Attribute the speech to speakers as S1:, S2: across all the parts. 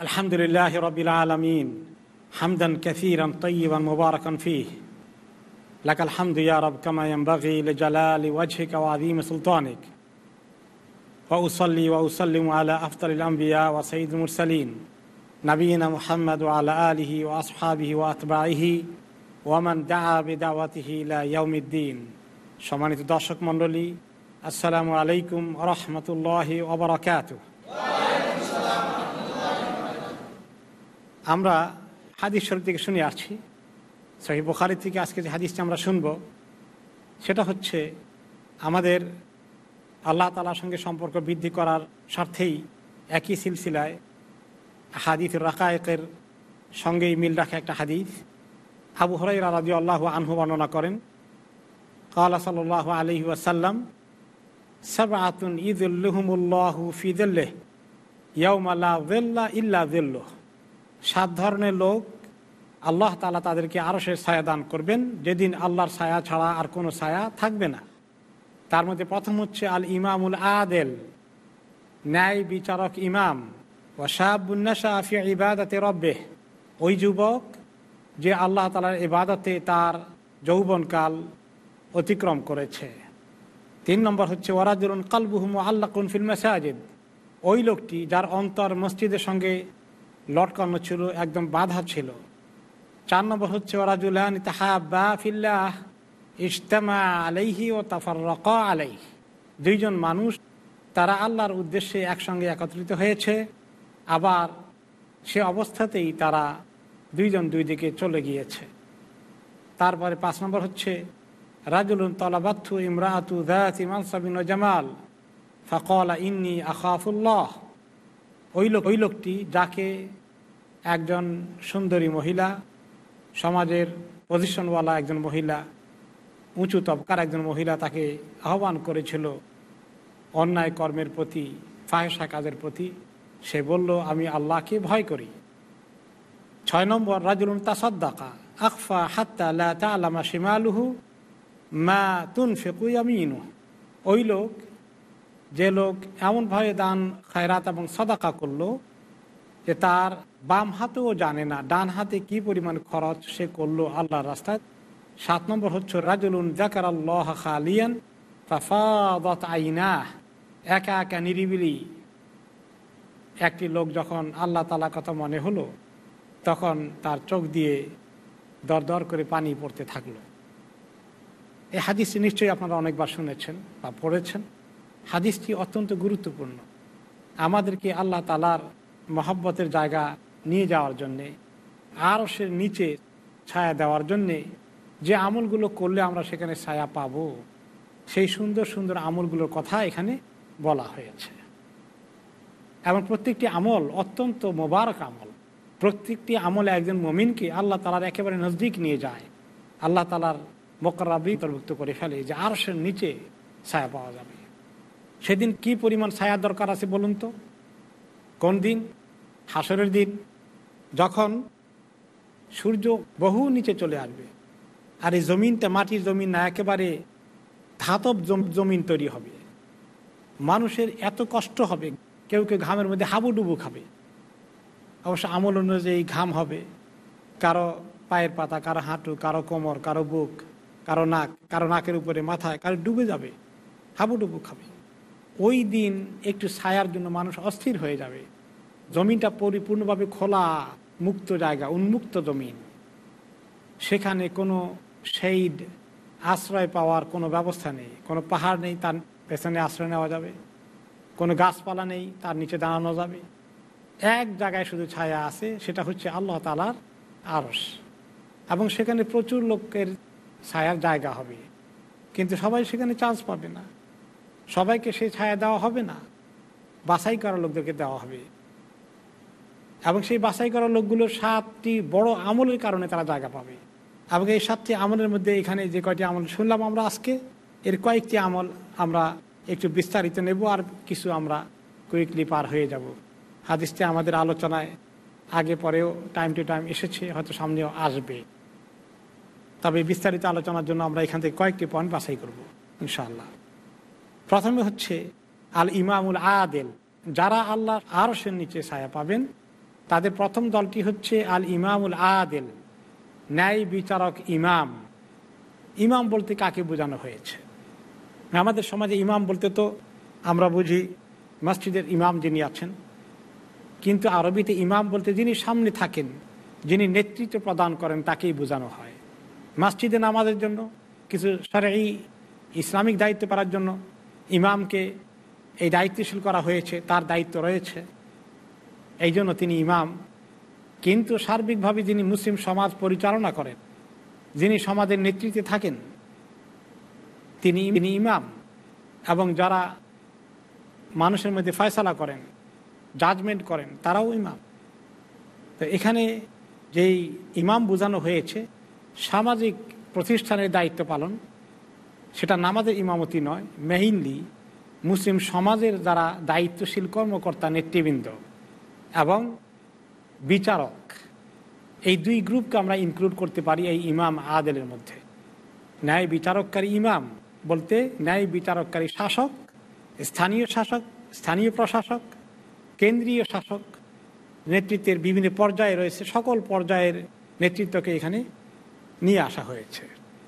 S1: الحمد لله رب العالمين حمدا كثيرا طيبا مباركا فيه لك الحمد يا رب كما ينبغي لجلال وجهك وعظيم سلطانك وأصلي وأسلم على أفضل الأنبياء وسيد المرسلين نبينا محمد وعلى آله وأصحابه وأتباعه ওয়ামান দা বেদাওয়াতিহি লা ইয়াউমিদ্দিন সম্মানিত দর্শক মণ্ডলী আসসালামু আলাইকুম রহমতুল্লাহ ওবরাকাত আমরা হাদিস শরীফ থেকে শুনে আসছি। সহি বুখারি থেকে আজকে যে হাদিসটি আমরা শুনব, সেটা হচ্ছে আমাদের আল্লাহ তালার সঙ্গে সম্পর্ক বৃদ্ধি করার স্বার্থেই একই সিলসিলায় হাদিস রাকায়েকের সঙ্গেই মিল রাখে একটা হাদিস। আবু হরাই রাজি আল্লাহ আনহু বর্ণনা করেন কালা সাল আলহি ওয়াসাল্লাম সাবাতুন ঈদুল্লুহমুল্লাহু ফিদুল্লেহ ইয়ৌমাল্লা জেল্লা ইল্লা জেল্লুহ সাত ধরনের লোক আল্লাহ তালা তাদেরকে আরও সে ছায়া দান করবেন। যেদিন আল্লাহর ছায়া ছাড়া আর কোনো ছায়া থাকবে না। তার মধ্যে প্রথম হচ্ছে আল ইমামুল আদেল, ন্যায় বিচারক ইমাম। ও ওয়াশাবুন্নাশা আফিয়া ইবাদাতে রব্বে ওই যুবক যে আল্লাহ তালার ইবাদতে তার যৌবনকাল অতিক্রম করেছে। তিন নম্বর হচ্ছে ওরাজুলন কালবুহুম আল্লাহ কুনফিল মেসাজিদ, ওই লোকটি যার অন্তর মসজিদের সঙ্গে লটকানো ছিল, একদম বাধা ছিল। চার নম্বর হচ্ছে ওরাজুলান তাহাবা ফিল্লাহ ইজতামা আলাইহি ও তাফার রক আলাই দুইজন মানুষ, তারা আল্লাহর উদ্দেশ্যে একসঙ্গে একত্রিত হয়েছে। আবার সে অবস্থাতেই তারা দুইজন দুই দিকে চলে গিয়েছে। তারপরে পাঁচ নম্বর হচ্ছে, রাজুলুন তলাবাথু ইমরাতু দাত ইমান সাবিন জামাল, ফকলা ইন্নি আখাফুল্লাহ। ওই লোক ওই লোকটি যাকে একজন সুন্দরী মহিলা, সমাজের পজিশনওয়ালা একজন মহিলা, উঁচু তবকার একজন মহিলা তাকে আহ্বান করেছিল অন্যায় কর্মের প্রতি ফাহেসা কাজের প্রতি। সে বলল, আমি আল্লাহকে ভয় করি। ছয় নম্বর, রাজুলুন তাসদ্দাকা আকফা হাত্তা লা তালামা শিমালুহু মা তুন ফেকুয়ামিনু ওই লোক যে লোক এমনভাবে দান, খায়রাত এবং সদাকা করল যে তার বাম হাতেও জানে না ডান হাতে কি পরিমাণ খরচ সে করল আল্লাহর রাস্তায়। সাত নম্বর হচ্ছে, রাজুলুন জাকার আল্লাহ খালিয়ান ফাফাদত আইনা একা একা নিরিবিলি একটি লোক যখন আল্লাহ তালা কথা মনে হলো, তখন তার চোখ দিয়ে দর দর করে পানি পড়তে থাকল। এই হাদিস নিশ্চয়ই আপনারা অনেকবার শুনেছেন বা পড়েছেন। হাদিসটি অত্যন্ত গুরুত্বপূর্ণ। আমাদেরকে আল্লাহ তালার মহাব্বতের জায়গা নিয়ে যাওয়ার জন্যে আরও সে নিচে ছায়া দেওয়ার জন্যে যে আমলগুলো করলে আমরা সেখানে ছায়া পাব, সেই সুন্দর সুন্দর আমলগুলোর কথা এখানে বলা হয়েছে। এবং প্রত্যেকটি আমল অত্যন্ত মোবারক আমল। প্রত্যেকটি আমলে একজন মমিনকে আল্লাহ তালার একেবারে নজদিক নিয়ে যায়। আল্লাহ তালার মোকারাবি অন্তর্ভুক্ত করে ফেলে যে আর সে নিচে ছায়া পাওয়া যাবে। সেদিন কি পরিমাণ ছায়ার দরকার আছে বলুন তো? কোন দিন? হাসরের দিন, যখন সূর্য বহু নিচে চলে আসবে আর এই জমিনটা মাটির জমিন না, একেবারে ধাতব জমিন তৈরি হবে। মানুষের এত কষ্ট হবে, কেউ কেউ ঘামের মধ্যে হাবুডুবু খাবে। অবশ্য আমল অনুযায়ী ঘাম হবে, কারও পায়ের পাতা, কারও হাঁটু, কারও কোমর, কারও বুক, কারও নাক, কারও নাকের উপরে মাথায় কারও ডুবে যাবে, হাবুডুবু খাবে। ওই দিন একটু ছায়ার জন্য মানুষ অস্থির হয়ে যাবে। জমিনটা পরিপূর্ণভাবে খোলা, মুক্ত জায়গা, উন্মুক্ত জমিন। সেখানে কোনো সেইড আশ্রয় পাওয়ার কোনো ব্যবস্থা নেই। কোনো পাহাড় নেই, তার পেছনে আশ্রয় নেওয়া যাবে। কোনো গাছপালা নেই, তার নিচে দাঁড়ানো যাবে। এক জায়গায় শুধু ছায়া আছে, সেটা হচ্ছে আল্লাহ তালার আরস এবং সেখানে প্রচুর লোকের ছায়ার জায়গা হবে। কিন্তু সবাই সেখানে চান্স পাবে না। সবাইকে সেই ছায়া দেওয়া হবে না। বাছাই করা লোকদেরকে দেওয়া হবে। এবং সেই বাছাই করা লোকগুলোর সাতটি বড় আমলের কারণে তারা জায়গা পাবে। এবং এই সাতটি আমলের মধ্যে এখানে যে কয়টি আমল শুনলাম আমরা আজকে, এর কয়েকটি আমল আমরা একটু বিস্তারিত নেব আর কিছু আমরা কুইকলি পার হয়ে যাব। হাদিসটি আমাদের আলোচনায় আগে পরেও টাইম টু টাইম এসেছে, হয়তো সামনেও আসবে। তবে বিস্তারিত আলোচনার জন্য আমরা এখান থেকে কয়েকটি পয়েন্ট বাছাই করব, ইনশাআল্লাহ। প্রথমে হচ্ছে আল ইমামুল আদেল। যারা আল্লাহ আরসের নিচে ছায়া পাবেন, তাদের প্রথম দলটি হচ্ছে আল ইমামুল আদেল, ন্যায় বিচারক ইমাম। ইমাম বলতে কাকে বোঝানো হয়েছে? আমাদের সমাজে ইমাম বলতে তো আমরা বুঝি মসজিদের ইমাম যিনি আছেন, কিন্তু আরবিতে ইমাম বলতে যিনি সামনে থাকেন, যিনি নেতৃত্ব প্রদান করেন, তাকেই বোঝানো হয়। মসজিদে নামাজের জন্য, কিছু সারাই ইসলামিক দায়িত্ব পাওয়ার জন্য ইমামকে এই দায়িত্বশীল করা হয়েছে, তার দায়িত্ব রয়েছে। এই জন্য তিনি ইমাম। কিন্তু সার্বিকভাবে যিনি মুসলিম সমাজ পরিচালনা করেন, যিনি সমাজের নেতৃত্বে থাকেন, তিনি তিনি ইমাম। এবং যারা মানুষের মধ্যে ফয়সালা করেন জাজমেন্ট করেন, তারাও ইমাম। তো এখানে যেই ইমাম বোঝানো হয়েছে, সামাজিক প্রতিষ্ঠানের দায়িত্ব পালন সেটা নামাজের ইমামতি নয়, মেইনলি মুসলিম সমাজের যারা দায়িত্বশীল কর্মকর্তা, নেতৃবৃন্দ এবং বিচারক, এই দুই গ্রুপকে আমরা ইনক্লুড করতে পারি এই ইমাম আদেলের মধ্যে। ন্যায় বিচারককারী ইমাম বলতে ন্যায় বিচারককারী শাসক, স্থানীয় শাসক, স্থানীয় প্রশাসক, কেন্দ্রীয় শাসক, নেতৃত্বের বিভিন্ন পর্যায়ে রয়েছে, সকল পর্যায়ের নেতৃত্বকে এখানে নিয়ে আসা হয়েছে।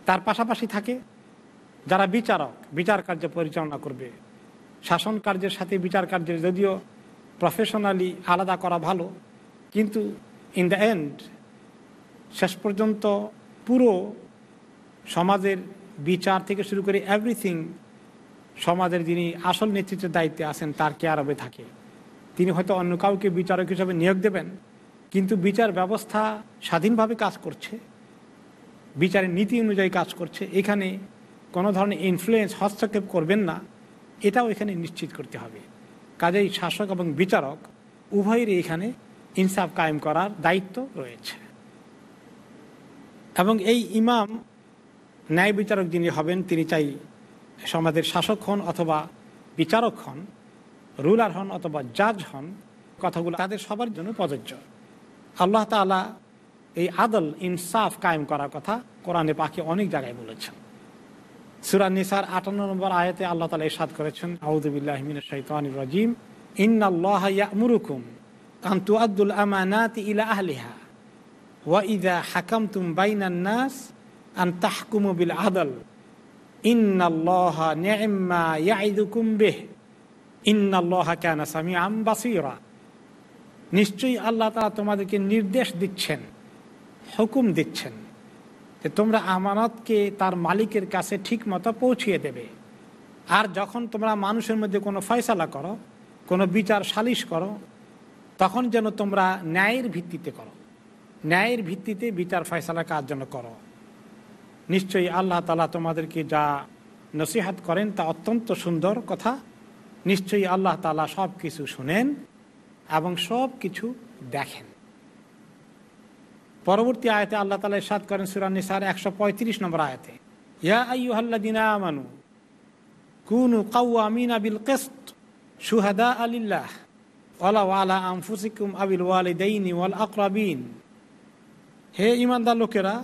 S1: তার পাশাপাশি থাকে যারা বিচারক, বিচার কার্য পরিচালনা করবে। শাসন কার্যের সাথে বিচার কার্যের যদিও প্রফেশনালি আলাদা করা ভালো, কিন্তু ইন দ্য এন্ড শেষ পর্যন্ত পুরো সমাজের বিচার থেকে শুরু করে এভরিথিং সমাজের যিনি আসল নেতৃত্বের দায়িত্বে আছেন, তার কেয়ারবে থাকে। তিনি হয়তো অন্য কাউকে বিচারক হিসাবে নিয়োগ দেবেন, কিন্তু বিচার ব্যবস্থা স্বাধীনভাবে কাজ করছে, বিচারের নীতি অনুযায়ী কাজ করছে। এখানে কোনো ধরনের ইনফ্লুয়েন্স হস্তক্ষেপ করবেন না, এটাও এখানে নিশ্চিত করতে হবে। কাজেই শাসক এবং বিচারক উভয়েরই এখানে ইনসাফ কায়েম করার দায়িত্ব রয়েছে। এবং এই ইমাম ন্যায় বিচারক যিনি হবেন, তিনি চাই সমাজের শাসক হন অথবা বিচারক হন, রুলার হন অথবা জাজ হন, কথাগুলো তাদের সবার জন্য প্রযোজ্য। আল্লাহ তালা এই আদল ইনসাফ কায়েম করার কথা কোরআনে পাখি অনেক জায়গায় বলেছেন। সুরা নিসার আটান্ন নম্বর আয়াতে আল্লাহ তালা ইসাদ করেছেন ইয়ামুরুকুম আন্তু আব্দুল আমানাত ইলা ওয়া ইদা নাস আন তাহকুমু আদল নিশ্চয়ই আল্লাহ তাআলা তোমাদেরকে নির্দেশ দিচ্ছেন, হুকুম দিচ্ছেন। যে তোমরা আমানতকে তার মালিকের কাছে ঠিক মতো পৌঁছিয়ে দেবে। আর যখন তোমরা মানুষের মধ্যে কোনো ফয়সালা করো, কোনো বিচার সালিশ করো, তখন যেন তোমরা ন্যায়ের ভিত্তিতে করো। ন্যায়ের ভিত্তিতে বিচার ফয়সালা কাজ যেন করো? নিশ্চয়ই আল্লাহ তালা তোমাদেরকে যা নসিহাত করেন তা অত্যন্ত সুন্দর কথা। নিশ্চয়ই আল্লাহ তালা সব কিছু শুনেন এবং সব কিছু দেখেন। পরবর্তী আয়তে আল্লাহ তালা সাদ করেন সুরান নিসার একশো পঁয়ত্রিশ নম্বর আয়তে। ইয়া আইয়ুহাল্লাদিনা আমানু, কুনু কাউআমিনা বিল কিসত শুহাদা আলিল্লাহ ওয়ালা ওয়ালা আনফুসিকুম আবিল ওয়ালিদাইনি ওয়াল আকরাবিন। হে ইমানদার লোকেরা,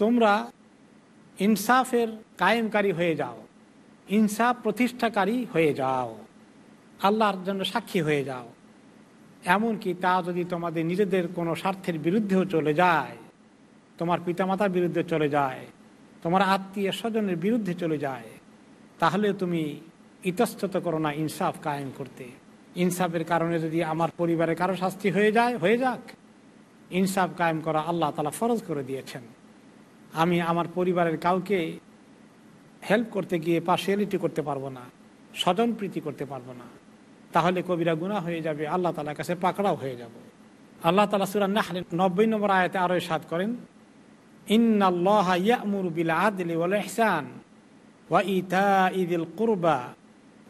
S1: তোমরা ইনসাফের কায়েমকারী হয়ে যাও, ইনসাফ প্রতিষ্ঠাকারী হয়ে যাও, আল্লাহর জন্য সাক্ষী হয়ে যাও। এমনকি তা যদি তোমাদের নিজেদের কোনো স্বার্থের বিরুদ্ধেও চলে যায়, তোমার পিতামাতার বিরুদ্ধে চলে যায়, তোমার আত্মীয় স্বজনের বিরুদ্ধে চলে যায়, তাহলে তুমি ইতস্তত করো না ইনসাফ কায়েম করতে। ইনসাফের কারণে যদি আমার পরিবারে কারও শাস্তি হয়ে যায়, হয়ে যাক। ইনসাফ কায়েম করা আল্লাহ তালা ফরজ করে দিয়েছেন। আমি আমার পরিবারের কাউকে হেল্প করতে গিয়ে পার্সিয়ালিটি করতে পারব না স্বজন প্রীতি করতে পারব না। তাহলে কবিরা গুণা হয়ে যাবে, আল্লাহ তালার কাছে পাকড়াও হয়ে যাব। আল্লাহ তালা সুরান নাহলে নব্বই নম্বর আয়তে আরও সাদ করেন ইন্নাল্লাহমুর বিল আদলি ওয়াল ইহসান ওয়া ইতা ইদিল কুরবা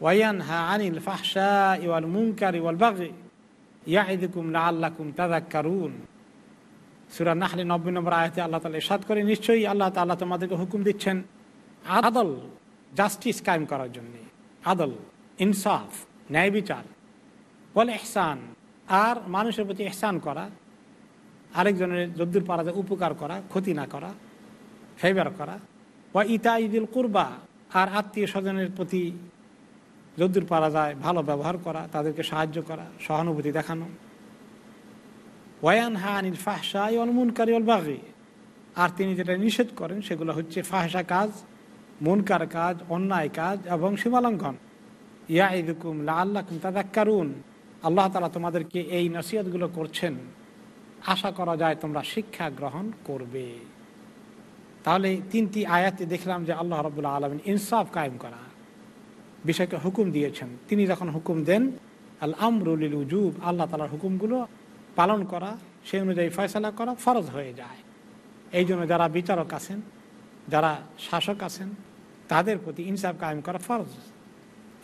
S1: ওয়ানহা আনিল ফাহশা ইওয়াল মুনকার ইওয়াল বাগি। ইয়াইদুকুম লাআল্লাকুম তাযাক্কারুন। সূরা নাহলে নব্বই নম্বর আয়াতে আল্লাহ তাআলা ইরশাদ করে নিশ্চয়ই আল্লাহ তাআলা তোমাদেরকে হুকুম দিচ্ছেন আদল, জাস্টিস কায়েম করার জন্য। আদল, ইনসাফ ন্যায় বিচার। বলে এহসান আর মানুষের প্রতি এহসান করা, আরেকজনের যদ্দুর পারা যায় উপকার করা, ক্ষতি না করা ফেভার করা। বা ইতা ঈদুল কুরবা। আর আত্মীয় স্বজনের প্রতি যদ্দুর পারা যায় ভালো ব্যবহার করা, তাদেরকে সাহায্য করা, সহানুভূতি দেখানো। ওয়ান হা আনিল ফাহসা মুন কারি বাঘে আর তিনি যেটা নিষেধ করেন সেগুলো হচ্ছে ফাহসা কাজ, মুনকার কাজ, অন্যায় কাজ এবং সীমালঙ্ঘন। ইয়া ইদুকুম লা আল্লাহকুম তাদাক্কারুন আল্লাহ তালা তোমাদেরকে এই নসিহতগুলো করছেন। আশা করা যায় তোমরা শিক্ষা গ্রহণ করবে। তাহলে তিনটি আয়াতে দেখলাম যে আল্লাহ রবুল্লাহ আলমিন ইনসাফ কায়েম করা। বিষয়কে হুকুম দিয়েছেন। তিনি যখন হুকুম দেন আল আমরুল উজুব আল্লাহ তালার হুকুমগুলো পালন করা, সেই অনুযায়ী ফয়সলা করা ফরজ হয়ে যায়। এই জন্য যারা বিচারক আছেন, যারা শাসক আছেন, তাদের প্রতি ইনসাফ কায়েম করা ফরজ।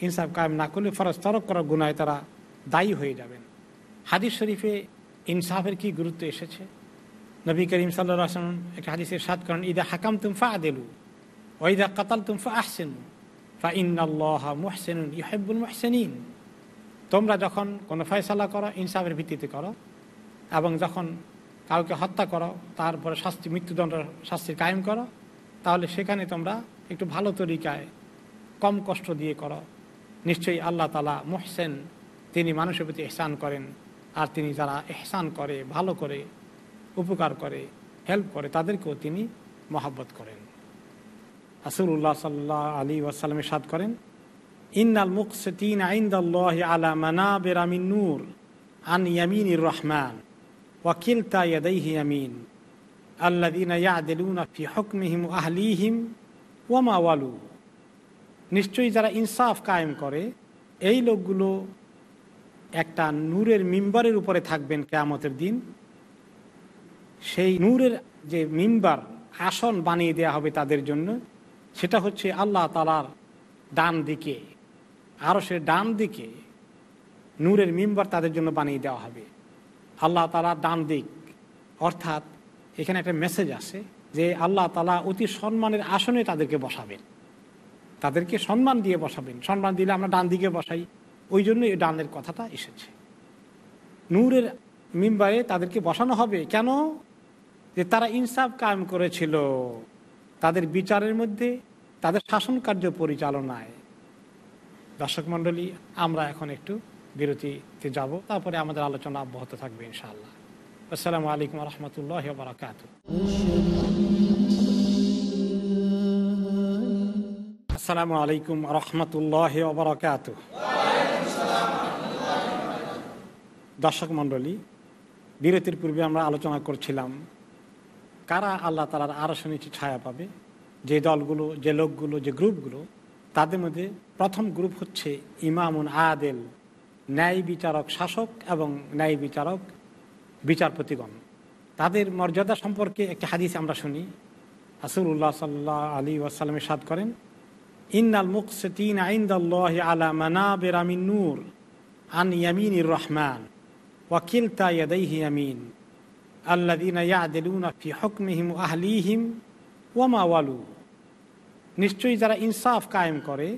S1: ইনসাফ কায়েম না করলে ফরজ তরক করার গুণায় তারা দায়ী হয়ে যাবেন। হাদিস শরীফে ইনসাফের কি গুরুত্ব এসেছে? নবী করিম সাল্লাহ আসলাম একটা হাদিসের সাত করেন ইদা হাকাম তুম ফা আদেলু ওইদা কাতাল তুম ফা আহসেন ফা ইন্নআল্লাহ মুহসেন ইহেবুল মুহসেনিন। তোমরা যখন কোনো ফয়সালা করো, ইনসাফের ভিত্তিতে করো, এবং যখন কাউকে হত্যা করো তারপরে শাস্তি, মৃত্যুদণ্ড শাস্তির কায়েম করো, তাহলে সেখানে তোমরা একটু ভালো তরিকায় কম কষ্ট দিয়ে করো। নিশ্চয়ই আল্লাহ তালা মোহসেন, তিনি মানুষের প্রতি এহসান করেন। আর তিনি যারা এহসান করে, ভালো করে, উপকার করে, হেল্প করে, তাদেরকেও তিনি মহাব্বত করেন। আসুল্লাহ সাল্লাহ আলী ওয়াসাল্লামের সাদ করেন, ইন্নাল মুকসিন আইন্দাল্লাহ আলা মানাবের আমিন নূর, আন ইয়ামিনির রহমান ওয়াকিল তাইয়াদাইহি আমিন আল্লাদিনা ইয়াদিলুনা ফি হুকমিহিম আহলিহিম ওয়ামা ওয়ালু। নিশ্চয়ই যারা ইনসাফ কায়েম করে, এই লোকগুলো একটা নূরের মিম্বারের উপরে থাকবেন কেয়ামতের দিন। সেই নূরের যে মিম্বার, আসন বানিয়ে দেয়া হবে তাদের জন্য, সেটা হচ্ছে আল্লাহ তালার ডান দিকে। আরও সে ডান দিকে নূরের মিম্বার তাদের জন্য বানিয়ে দেওয়া হবে। আল্লাহ তালার ডান দিক। অর্থাৎ এখানে একটা মেসেজ আছে যে আল্লাহ তালা অতি সম্মানের আসনে তাদেরকে বসাবেন। তাদেরকে সম্মান দিয়ে বসাবেন। সম্মান দিলে আমরা ডান দিকে বসাই। ওই জন্য এই ডানের কথাটা এসেছে। নূরের মিম্বারে তাদেরকে বসানো হবে। কেন? যে তারা ইনসাফ কায়েম করেছিল। তাদের বিচারের মধ্যে, তাদের শাসন কার্য পরিচালনায়। দর্শক মণ্ডলী, আমরা এখন একটু বিরতিতে যাব। তারপরে আমাদের আলোচনা অব্যাহত থাকবে ইনশাআল্লাহ। আসসালামু আলাইকুম রহমতুল্লাহ বারকাত আসসালামু আলাইকুম রহমতুল্লাহ বারকাত দর্শক মণ্ডলী, বিরতির পূর্বে আমরা আলোচনা করছিলাম, কারা আল্লাহ তালার আরও নিচে ছায়া পাবে? যে দলগুলো, যে লোকগুলো, যে গ্রুপগুলো, তাদের মধ্যে প্রথম গ্রুপ হচ্ছে ইমামুন আদেল, ন্যায় বিচারক শাসক এবং ন্যায় বিচারক বিচারপতিগণ। তাদের মর্যাদা সম্পর্কে একটি হাদিস আমরা শুনি। আসুল্লাহ সাল্লাহ আলী ওয়াসাল্লামের সাদ করেন ইন্নাল মুকসিন আইন্দাল্লাহ আলা মানাবের আমিন নূর আন ইয়ামিনির রহমান ওয়াকিল তাইয়াদাইহি আমিন আল্লাদিনা ইয়াদিলুনা ফি হকমিহিম আহলিহিম ওয়ামা ওয়ালু নিশ্চয়ই যারা ইনসাফ কায়েম করে,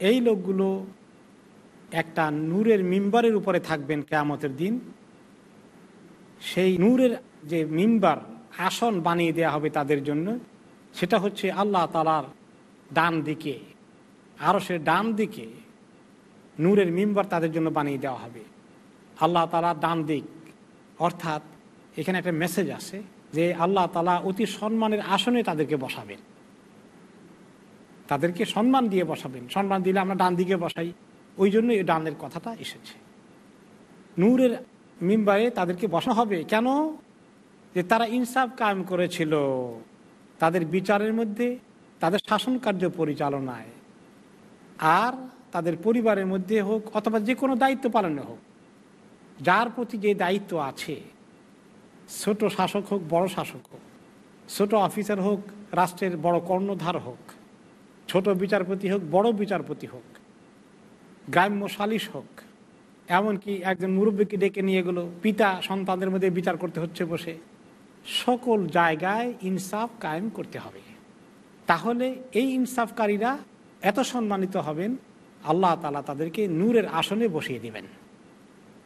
S1: এই লোকগুলো একটা নূরের মিম্বারের উপরে থাকবেন কেয়ামতের দিন। সেই নূরের যে মিম্বার, আসন বানিয়ে দেয়া হবে তাদের জন্য, সেটা হচ্ছে আল্লাহ তালার ডান দিকে। আরও সে ডান দিকে নূরের মিম্বার তাদের জন্য বানিয়ে দেওয়া হবে। আল্লাহ তালা ডান দিক। অর্থাৎ এখানে একটা মেসেজ আছে যে আল্লাহ তালা অতি সম্মানের আসনে তাদেরকে বসাবেন। তাদেরকে সম্মান দিয়ে বসাবেন। সম্মান দিলে আমরা ডান দিকে বসাই। ওই জন্য এই ডানের কথাটা এসেছে। নূরের মিম্বারে তাদেরকে বসা হবে কেন? যে তারা ইনসাফ কায়েম করেছিল। তাদের বিচারের মধ্যে, তাদের শাসন কার্য পরিচালনায়। আর তাদের পরিবারের মধ্যে হোক অথবা যে কোনো দায়িত্ব পালনে হোক, যার প্রতি যে দায়িত্ব আছে, ছোট শাসক হোক, বড় শাসক হোক, ছোট অফিসার হোক, রাষ্ট্রের বড় কর্ণধার হোক, ছোট বিচারপতি হোক, বড় বিচারপতি হোক, গ্রাম্য সালিশ হোক, এমনকি একজন মুরব্বীকে ডেকে নিয়ে গেলো, পিতা সন্তানদের মধ্যে বিচার করতে হচ্ছে বসে, সকল জায়গায় ইনসাফ কায়েম করতে হবে। তাহলে এই ইনসাফকারীরা এত সম্মানিত হবেন, আল্লাহ তালা তাদেরকে নূরের আসনে বসিয়ে দিবেন।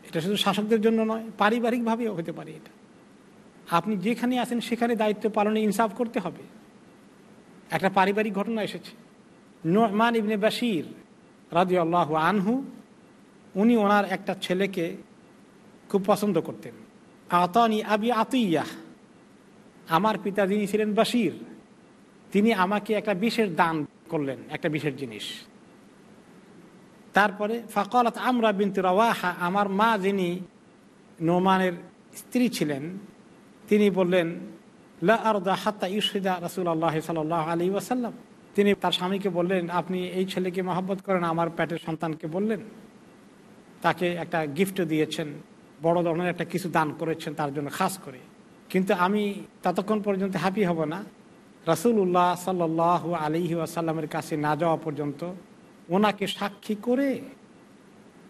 S1: এটা শুধু শাসকদের জন্য নয়, পারিবারিকভাবেও হতে পারে এটা। আপনি যেখানে আছেন সেখানে দায়িত্ব পালনে ইনসাফ করতে হবে। একটা পারিবারিক ঘটনা এসেছে। নোমান ইবনে বাসির রাজি আল্লাহ আনহু, উনি ওনার একটা ছেলেকে খুব পছন্দ করতেন। আতনি আবি আতুইয়া আমার পিতা যিনি ছিলেন বাসির তিনি আমাকে একটা বিশেষ দান করলেন, একটা বিশেষ জিনিস। তারপরে, ফাকলাত আমরা বিন্তু রাওয়াহা, আমার মা যিনি নোমানের স্ত্রী ছিলেন, তিনি বললেন হাত্তা ইউসিদা রাসুল আল্লাহ সাল আলী ওয়াসাল্লাম। তিনি তার স্বামীকে বললেন, আপনি এই ছেলেকে মহব্বত করেন, আমার পেটের সন্তানকে বললেন। তাকে একটা গিফট দিয়েছেন, বড় ধরনের একটা কিছু দান করেছেন তার জন্য, খাস করে। কিন্তু আমি ততক্ষণ পর্যন্ত হ্যাপি হব না। রাসুল্লাহ সাল্লাহ আলী আসাল্লামের কাছে না যাওয়া পর্যন্ত ওনাকে সাক্ষী করে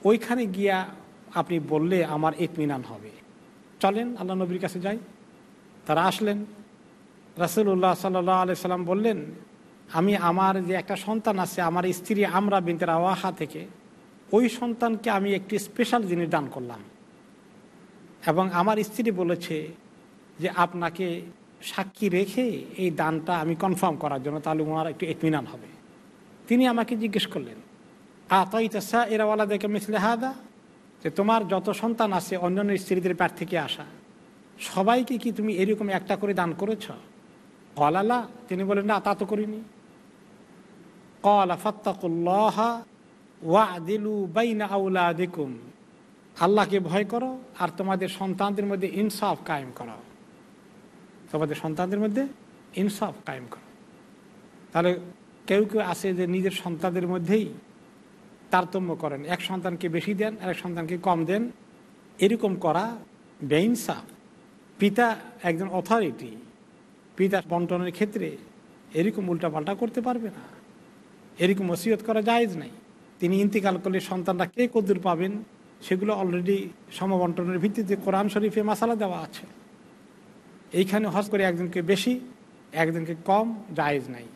S1: ওইখানে গিয়া আপনি বললে আমার ইতমিনান হবে। চলেন, আল্লাহ নবীর কাছে যাই। তারা আসলেন। রাসুল্লাহ সাল্লাহ আলি সাল্লাম বললেন, আমি আমার যে একটা সন্তান আছে, আমার স্ত্রী আমরা বিনতের আওয়াহা থেকে, ওই সন্তানকে আমি একটি স্পেশাল জিনিস দান করলাম। এবং আমার স্ত্রী বলেছে যে, আপনাকে সাক্ষী রেখে এই দানটা আমি কনফার্ম করার জন্য তাহলে ওনার একটু এতমিনান হবে। তিনি আমাকে জিজ্ঞেস করলেন আতাইতাসা এরাওয়ালা দেখে মিসলে হাদা? যে, তোমার যত সন্তান আছে, অন্যান্য স্ত্রীদের প্যার থেকে আসা, সবাইকে কি তুমি এরকম একটা করে দান করেছ? কলালা? তিনি বলেন না, তা তো করিনি। কলা ফত্তাকুল্লাহ ওয়া দিলু বাইনা আউলা দেখুম আল্লাহকে ভয় করো আর তোমাদের সন্তানদের মধ্যে ইনসাফ কায়েম করো। তোমাদের সন্তানদের মধ্যে ইনসাফ কায়েম করো। তাহলে কেউ কেউ আছে যে নিজের সন্তানদের মধ্যেই তারতম্য করেন। এক সন্তানকে বেশি দেন আর এক সন্তানকে কম দেন। এরকম করা বেইনসাফ। পিতা একজন অথরিটি পিতা বন্টনের ক্ষেত্রে এরকম উল্টাপাল্টা করতে পারবে না। এরকম ওসিয়ত করা জায়েজ নাই। তিনি ইন্তিকাল করলে সন্তানরা কে কদ্দুর পাবেন? সেগুলো অলরেডি সমবন্টনের ভিত্তিতে কোরআন শরীফে মাসালা দেওয়া আছে। এইখানে হজ করে একজনকে বেশি, একজনকে কম, জায়েজ নাই।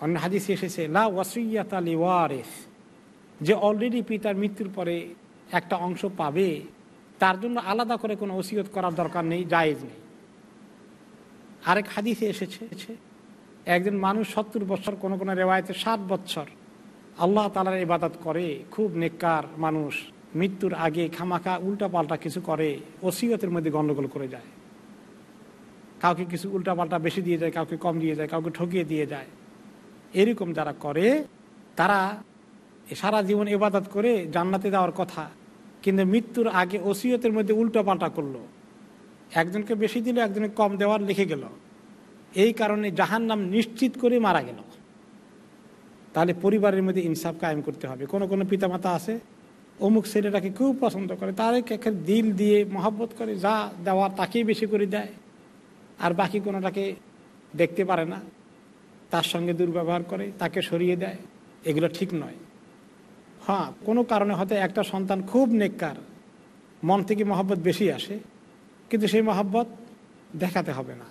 S1: অন্য হাদিসে এসেছে, লা ওয়াসিয়াত আলী ওয়ারেস। যে অলরেডি পিতার মৃত্যুর পরে একটা অংশ পাবে, তার জন্য আলাদা করে কোনো ওসিয়ত করার দরকার নেই, জায়েজ নেই। আরেক হাদিসে এসেছে একজন মানুষ সত্তর বছর, কোনো কোনো রেওয়ায়তে ষাট বছর আল্লাহ তালার ইবাদত করে, খুব নেককার মানুষ, মৃত্যুর আগে খামাখা উল্টা পাল্টা কিছু করে, ওসিয়তের মধ্যে গণ্ডগোল করে যায়। কাউকে কিছু উল্টা পাল্টা বেশি দিয়ে যায়, কাউকে কম দিয়ে যায়, কাউকে ঠকিয়ে দিয়ে যায়। এরকম যারা করে, তারা সারা জীবন ইবাদত করে জান্নাতে দেওয়ার কথা, কিন্তু মৃত্যুর আগে ওসিয়তের মধ্যে উল্টো পাল্টা করল। একজনকে বেশি দিলে, একজনকে কম দেওয়ার লিখে গেল। এই কারণে জাহান নাম নিশ্চিত করে মারা গেল। তাহলে পরিবারের মধ্যে ইনসাফ কায়েম করতে হবে। কোনো কোনো পিতামাতা আছে, অমুক ছেলেটাকে খুব পছন্দ করে তার দিল দিয়ে, মহাব্বত করে যা দেওয়ার তাকেই বেশি করে দেয়। আর বাকি কোনোটাকে দেখতে পারে না, তার সঙ্গে দুর্ব্যবহার করে, তাকে সরিয়ে দেয়, এগুলো ঠিক নয়। হ্যাঁ কোনো কারণে হয়তো একটা সন্তান খুব নেককার, মন থেকে মহাব্বত বেশি আসে, কিন্তু সেই মহাব্বত দেখাতে হবে না।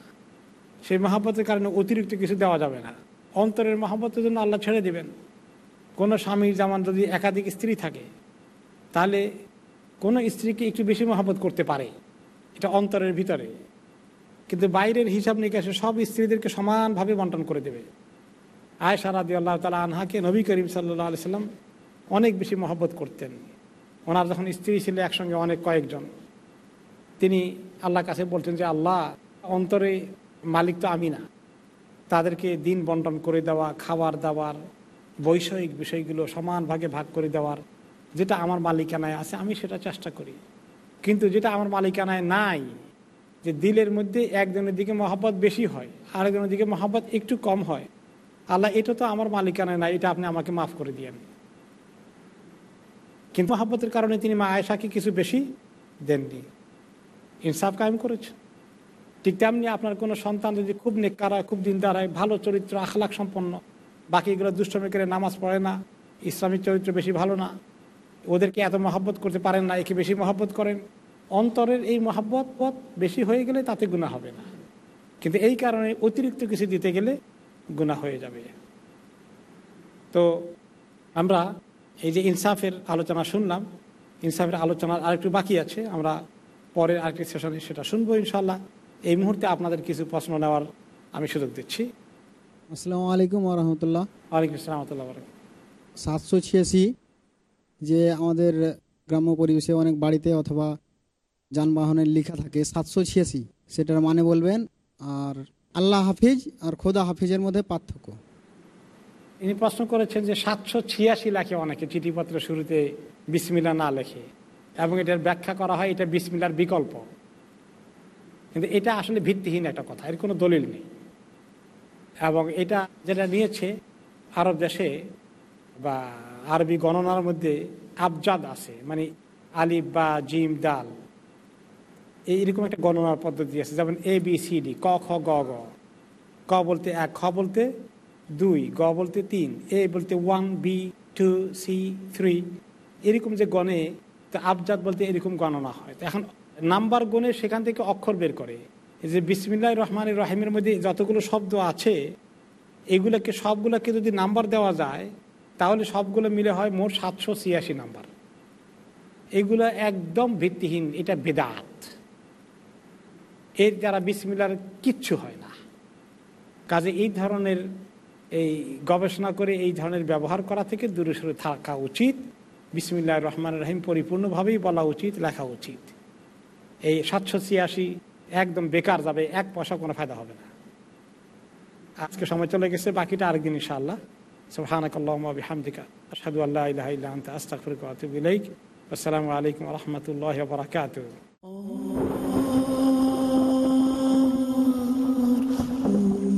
S1: সেই মহাব্বতের কারণে অতিরিক্ত কিছু দেওয়া যাবে না। অন্তরের মহাব্বতের জন্য আল্লাহ ছেড়ে দেবেন। কোনো স্বামীর যেমন যদি একাধিক স্ত্রী থাকে, তাহলে কোনো স্ত্রীকে একটু বেশি মহাব্বত করতে পারে, এটা অন্তরের ভিতরে। কিন্তু বাইরের হিসাব নিকাশে সব স্ত্রীদেরকে সমানভাবে বন্টন করে দেবে। আয়সা রাদি আল্লাহ তালা আনহাকে নবী করিম সাল্লাহ আলি সাল্লাম অনেক বেশি মহব্বত করতেন। ওনার যখন স্ত্রী ছিল একসঙ্গে অনেক কয়েকজন, তিনি আল্লাহ কাছে বলছেন যে, আল্লাহ, অন্তরে মালিক তো আমি না। তাদেরকে দিন বন্টন করে দেওয়া, খাবার দাবার বৈষয়িক বিষয়গুলো সমান ভাগে ভাগ করে দেওয়ার, যেটা আমার মালিকানায় আছে, আমি সেটা চেষ্টা করি। কিন্তু যেটা আমার মালিকানায় নাই যে দিলের মধ্যে একজনের দিকে মহাব্বত বেশি হয়, আরেকজনের দিকে মহাব্বত একটু কম হয়। আল্লাহ, এটা তো আমার মালিকানায় নাই, এটা আপনি আমাকে মাফ করে দিয়েন। কিন্তু মহাব্বতের কারণে তিনি মা আয়সাকে কিছু বেশি দেননি। ইনসাফ কায়েম করেছেন। ঠিক তেমনি আপনার কোনো সন্তান যদি খুব নেককার হয়, খুব দিনদার হয়, ভালো চরিত্র, আখলাখ সম্পন্ন, বাকিগুলো দুষ্টমি করে নামাজ পড়ে না, ইসলামিক চরিত্র বেশি ভালো না, ওদেরকে এত মহাব্বত করতে পারেন না, একে বেশি মহাব্বত করেন অন্তরের এই মহাব্বত পথ বেশি হয়ে গেলে তাতে গুণা হবে না। কিন্তু এই কারণে অতিরিক্ত কিছু দিতে গেলে গুণা হয়ে যাবে। তো আমরা এই যে ইনসাফের আলোচনা শুনলাম ইনসাফের আলোচনার আরেকটু বাকি আছে আমরা পরের আরেকটি সেশনে সেটা শুনব ইনশাল্লাহ এই মুহূর্তে আপনাদের কিছু প্রশ্ন নেওয়ার আমি সুযোগ দিচ্ছি।
S2: আসসালামু আলাইকুম রহমতুল্লাহ।
S1: ওয়ালাইকুম আসসালাম
S2: সাতশো ছিয়াশি যে আমাদের গ্রাম্য পরিবেশে অনেক বাড়িতে অথবা যানবাহনের লেখা থাকে সাতশো ছিয়াশি। সেটার মানে বলবেন আর আল্লাহ হাফিজ আর খোদা হাফিজের মধ্যে পার্থক্য।
S1: ইনি প্রশ্ন করেছেন যে সাতশো ছিয়াশি লেখে অনেকে, চিঠিপত্র শুরুতে বিসমিল্লা না লেখে এবং এটার ব্যাখ্যা করা হয় এটা বিসমিল্লার বিকল্প। কিন্তু এটা আসলে ভিত্তিহীন একটা কথা, এর কোনো দলিল নেই। এবং এটা যেটা নিয়েছে আরব দেশে বা আরবি গণনার মধ্যে আবজাদ আছে মানে আলিফ বা জিম, দাল। এই এরকম একটা গণনার পদ্ধতি আছে, যেমন এ বি সি ডি ক, খ, গ গ। ক বলতে এক, খ বলতে দুই, গ বলতে তিন এ বলতে one B two C three এরকম যে গণে, তো আবজাদ বলতে এরকম গণনা হয়। তো এখন নাম্বার গণে সেখান থেকে অক্ষর বের করে। এই যে বিসমিল্লাহ রহমান রহিমের মধ্যে যতগুলো শব্দ আছে, এগুলোকে সবগুলোকে যদি নাম্বার দেওয়া যায়, তাহলে সবগুলো মিলে হয় মোট সাতশো ছিয়াশি নাম্বার। এগুলো একদম ভিত্তিহীন, এটা বেদাত। এর দ্বারা বিসমিল্লার কিচ্ছু হয় না। কাজে এই ধরনের এই গবেষণা করে এই ধরনের ব্যবহার করা থেকে দূরে সরে থাকা উচিত। বিসমিল্লাহ রহমান রহিম পরিপূর্ণভাবেই বলা উচিত, লেখা উচিত। এই সাতশো ছিয়াশি একদম বেকার যাবে, এক পয়সা কোনো ফায়দা হবে না। আজকে সময় চলে গেছে, বাকিটা আরেকদিন ইনশাআল্লাহ। সুবহানাক আল্লাহুম্মা ওয়া বিহামদিকা, আশহাদু আল্লা ইলাহা ইল্লা আনতা, আস্তাগফিরুকা ওয়া আতুবু ইলাইক। আসসালামু আলাইকুম রাহমাতুল্লাহি ওয়া বারাকাতুহু।